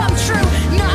come true. Not